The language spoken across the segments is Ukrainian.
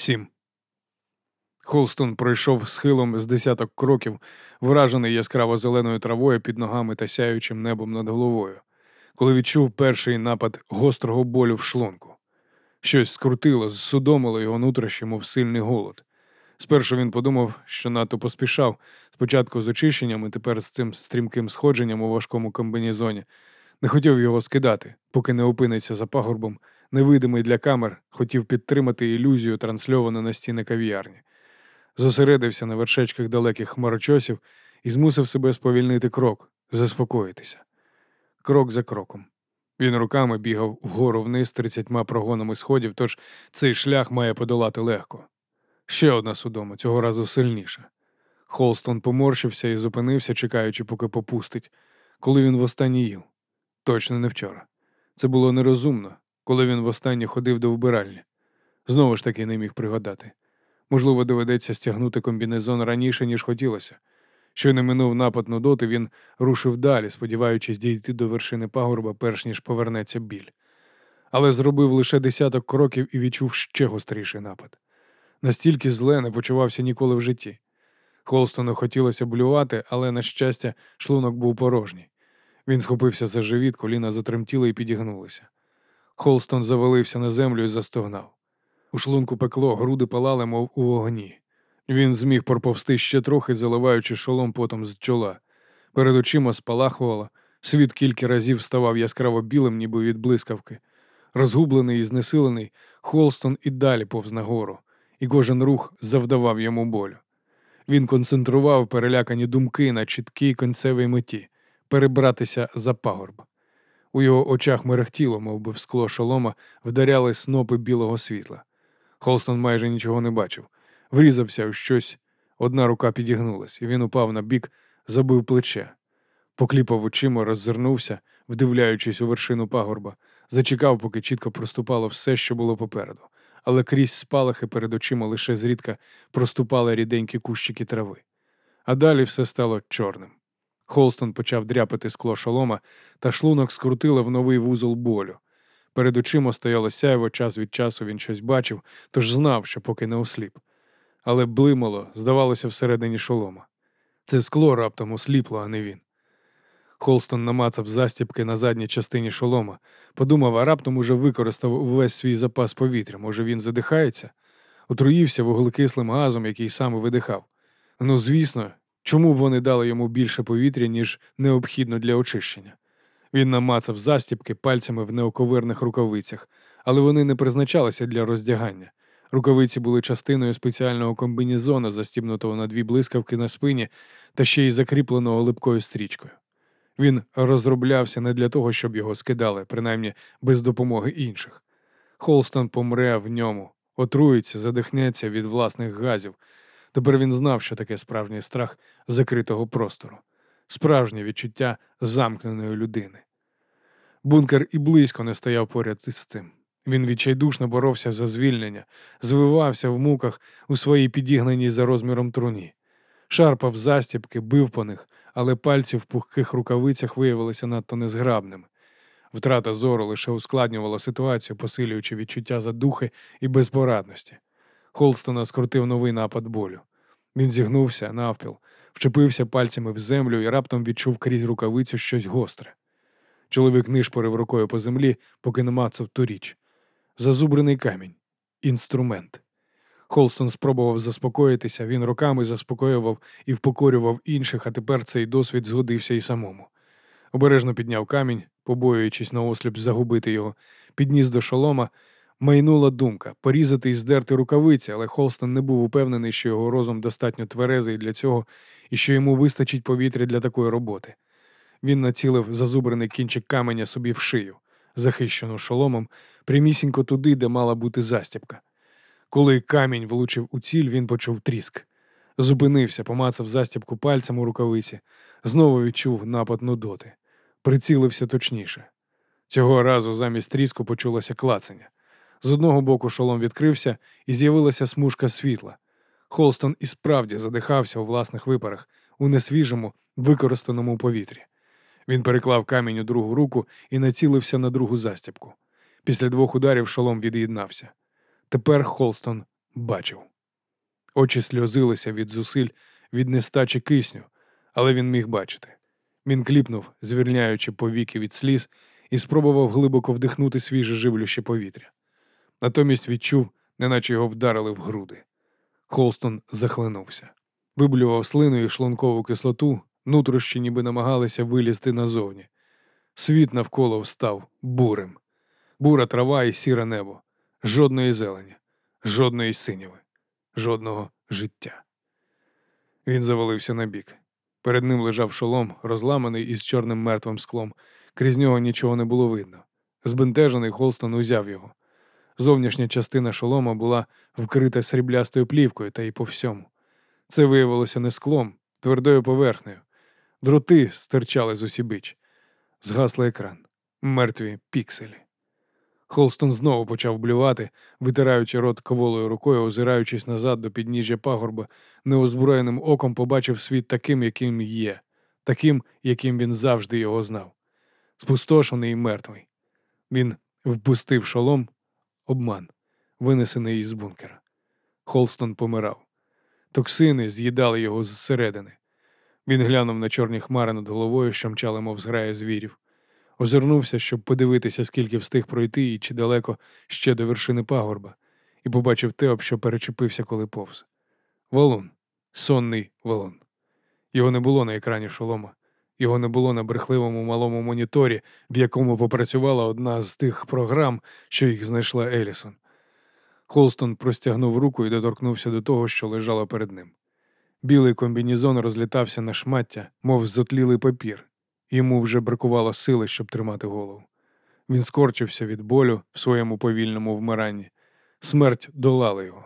Сім. Холстон пройшов схилом з десяток кроків, вражений яскраво зеленою травою під ногами та сяючим небом над головою, коли відчув перший напад гострого болю в шлунку. Щось скрутило, зсудомило його нутрощі, мов сильний голод. Спершу він подумав, що надто поспішав, спочатку з очищенням і тепер з цим стрімким сходженням у важкому комбінезоні. Не хотів його скидати, поки не опиниться за пагорбом, невидимий для камер, хотів підтримати ілюзію, трансльовану на стіни кав'ярні. Зосередився на вершечках далеких хмарочосів і змусив себе сповільнити крок, заспокоїтися. Крок за кроком. Він руками бігав вгору вниз тридцятьма прогонами сходів, тож цей шлях має подолати легко. Ще одна судома, цього разу сильніша. Холстон поморщився і зупинився, чекаючи, поки попустить, коли він востаннє їв. Точно не вчора. Це було нерозумно, коли він востаннє ходив до вбиральні. Знову ж таки не міг пригадати. Можливо, доведеться стягнути комбінезон раніше, ніж хотілося. Щойно минув напад Нудоти, він рушив далі, сподіваючись дійти до вершини пагорба, перш ніж повернеться біль. Але зробив лише десяток кроків і відчув ще гостріший напад. Настільки зле не почувався ніколи в житті. Холстону хотілося блювати, але, на щастя, шлунок був порожній. Він схопився за живіт, коліна затремтіли і підігнулися. Холстон завалився на землю і застогнав. У шлунку пекло, груди палали, мов у вогні. Він зміг проповсти ще трохи, заливаючи шолом потом з чола. Перед очима спалахувало, світ кілька разів ставав яскраво білим, ніби від блискавки. Розгублений і знесилений, Холстон і далі повз нагору, і кожен рух завдавав йому болю. Він концентрував перелякані думки на чіткій концевій меті перебратися за пагорб. У його очах мерехтіло, мов би в скло шолома, вдаряли снопи білого світла. Холстон майже нічого не бачив. Врізався у щось, одна рука підігнулась, і він упав на бік, забив плече. Покліпав очима, роззирнувся, вдивляючись у вершину пагорба, зачекав, поки чітко проступало все, що було попереду, але крізь спалахи перед очима лише зрідка проступали ріденькі кущики трави. А далі все стало чорним. Холстон почав дряпати скло шолома, та шлунок скрутило в новий вузол болю. Перед очима стояло сяйво, час від часу він щось бачив, тож знав, що поки не осліп. Але блимало, здавалося, всередині шолома. Це скло раптом осліпло, а не він. Холстон намацав застіпки на задній частині шолома, подумав, а раптом уже використав увесь свій запас повітря. Може, він задихається, отруївся вуглекислим газом, який саме видихав. Ну, звісно, чому б вони дали йому більше повітря, ніж необхідно для очищення? Він намацав застіпки пальцями в неоковирних рукавицях, але вони не призначалися для роздягання. Рукавиці були частиною спеціального комбінезону, застібнутого на дві блискавки на спині та ще й закріпленого липкою стрічкою. Він розроблявся не для того, щоб його скидали, принаймні без допомоги інших. Холстон помре в ньому, отруїться, задихнеться від власних газів. Тепер він знав, що таке справжній страх закритого простору, справжнє відчуття замкненої людини. Бункер і близько не стояв поряд із цим. Він відчайдушно боровся за звільнення, звивався в муках у своїй підігнаній за розміром труні, шарпав застібки, бив по них, але пальці в пухких рукавицях виявилися надто незграбними. Втрата зору лише ускладнювала ситуацію, посилюючи відчуття задухи і безпорадності. Холстона скрутив новий напад болю. Він зігнувся навпіл, вчепився пальцями в землю і раптом відчув крізь рукавицю щось гостре. Чоловік нишпорив рукою по землі, поки не мацав ту річ. Зазубрений камінь, інструмент. Холстон спробував заспокоїтися, він роками заспокоював і впокорював інших, а тепер цей досвід згодився і самому. Обережно підняв камінь, побоюючись на осліп загубити його, підніс до шолома. Майнула думка порізати і здерти рукавиці, але Холстон не був упевнений, що його розум достатньо тверезий для цього і що йому вистачить повітря для такої роботи. Він націлив зазубрений кінчик каменя собі в шию, захищену шоломом, прямісінько туди, де мала бути застібка. Коли камінь влучив у ціль, він почув тріск. Зупинився, помацав застібку пальцем у рукавиці, знову відчув напад нудоти, прицілився точніше. Цього разу замість тріску почулося клацання. З одного боку шолом відкрився і з'явилася смужка світла. Холстон і справді задихався у власних випарах, у несвіжому, використаному повітрі. Він переклав камінь у другу руку і націлився на другу застібку. Після двох ударів шолом від'єднався. Тепер Холстон бачив. Очі сльозилися від зусиль, від нестачі кисню, але він міг бачити. Він кліпнув, звільняючи повіки від сліз, і спробував глибоко вдихнути свіже живлюще повітря. Натомість відчув, неначе його вдарили в груди. Холстон захлинувся, виблював слину і шлункову кислоту, нутрощі ніби намагалися вилізти назовні. Світ навколо встав бурим. Бура трава і сіре небо, жодної зелені, жодної синіви, жодного життя. Він завалився на бік. Перед ним лежав шолом, розламаний із чорним мертвим склом. Крізь нього нічого не було видно. Збентежений Холстон узяв його. Зовнішня частина шолома була вкрита сріблястою плівкою та й по всьому. Це виявилося не склом, твердою поверхнею. Дроти стирчали з усібіч. Згаслий екран, мертві пікселі. Холстон знову почав блювати, витираючи рот коволою рукою, озираючись назад до підніжжя пагорба, неозброєним оком побачив світ таким, яким є, таким, яким він завжди його знав. Спустошений і мертвий. Він впустив шолом, обман, винесений із бункера. Холстон помирав. Токсини з'їдали його зсередини. Він глянув на чорні хмари над головою, що мчали, мов зграя звірів. Озирнувся, щоб подивитися, скільки встиг пройти і чи далеко ще до вершини пагорба, і побачив те, об що перечепився, коли повз. Валун, сонний валун. Його не було на екрані шолома, його не було на брехливому малому моніторі, в якому попрацювала одна з тих програм, що їх знайшла Елісон. Холстон простягнув руку і доторкнувся до того, що лежало перед ним. Білий комбінізон розлітався на шмаття, мов зотлілий папір. Йому вже бракувало сили, щоб тримати голову. Він скорчився від болю в своєму повільному вмиранні. Смерть долала його.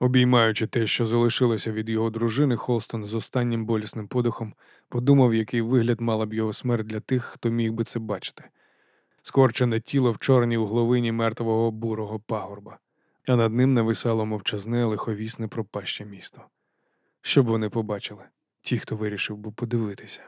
Обіймаючи те, що залишилося від його дружини, Холстон з останнім болісним подихом подумав, який вигляд мала б його смерть для тих, хто міг би це бачити. Скорчене тіло в чорній угловині мертвого бурого пагорба, а над ним нависало мовчазне лиховісне пропаще місто. Що б вони побачили, ті, хто вирішив би подивитися.